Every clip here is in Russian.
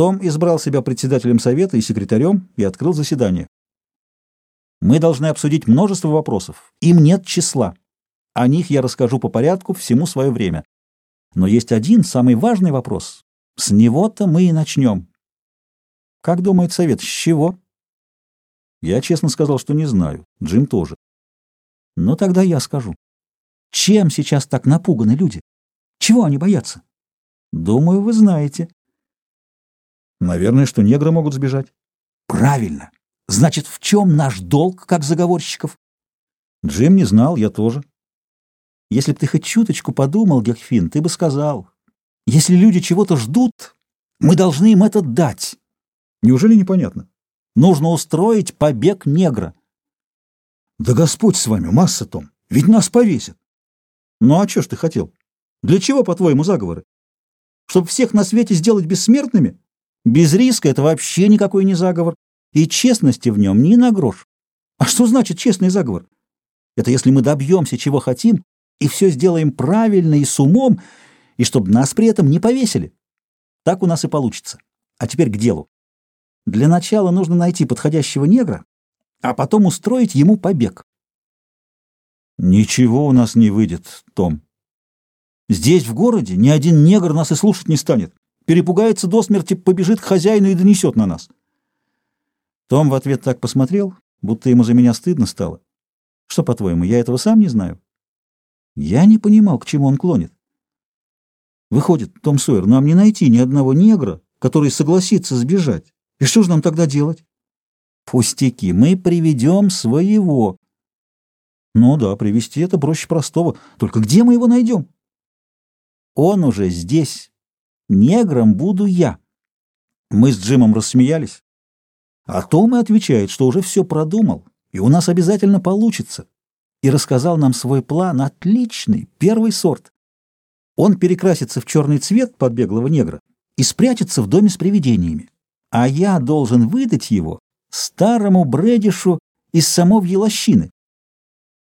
Том избрал себя председателем совета и секретарем и открыл заседание. Мы должны обсудить множество вопросов. Им нет числа. О них я расскажу по порядку всему свое время. Но есть один самый важный вопрос. С него-то мы и начнем. Как думает совет, с чего? Я честно сказал, что не знаю. Джим тоже. Но тогда я скажу. Чем сейчас так напуганы люди? Чего они боятся? Думаю, вы знаете. Наверное, что негры могут сбежать. Правильно. Значит, в чем наш долг, как заговорщиков? Джим не знал, я тоже. Если б ты хоть чуточку подумал, Гехфин, ты бы сказал, если люди чего-то ждут, мы должны им это дать. Неужели непонятно? Нужно устроить побег негра. Да Господь с вами, масса том, ведь нас повесят. Ну а что ж ты хотел? Для чего, по-твоему, заговоры? Чтобы всех на свете сделать бессмертными? Без риска это вообще никакой не заговор, и честности в нем ни на грош. А что значит честный заговор? Это если мы добьемся, чего хотим, и все сделаем правильно и с умом, и чтобы нас при этом не повесили. Так у нас и получится. А теперь к делу. Для начала нужно найти подходящего негра, а потом устроить ему побег. Ничего у нас не выйдет, Том. Здесь, в городе, ни один негр нас и слушать не станет перепугается до смерти, побежит к хозяину и донесет на нас. Том в ответ так посмотрел, будто ему за меня стыдно стало. Что, по-твоему, я этого сам не знаю? Я не понимал, к чему он клонит. Выходит, Том Сойер, нам не найти ни одного негра, который согласится сбежать. И что же нам тогда делать? Пустяки, мы приведем своего. Ну да, привести это проще простого. Только где мы его найдем? Он уже здесь. Негром буду я. Мы с Джимом рассмеялись. А Том и отвечает, что уже все продумал, и у нас обязательно получится. И рассказал нам свой план отличный, первый сорт. Он перекрасится в черный цвет под беглого негра и спрячется в доме с привидениями. А я должен выдать его старому бредишу из самовьей лощины,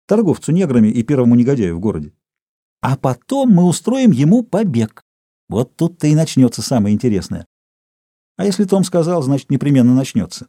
торговцу неграми и первому негодяю в городе. А потом мы устроим ему побег. Вот тут-то и начнется самое интересное. А если Том сказал, значит, непременно начнется.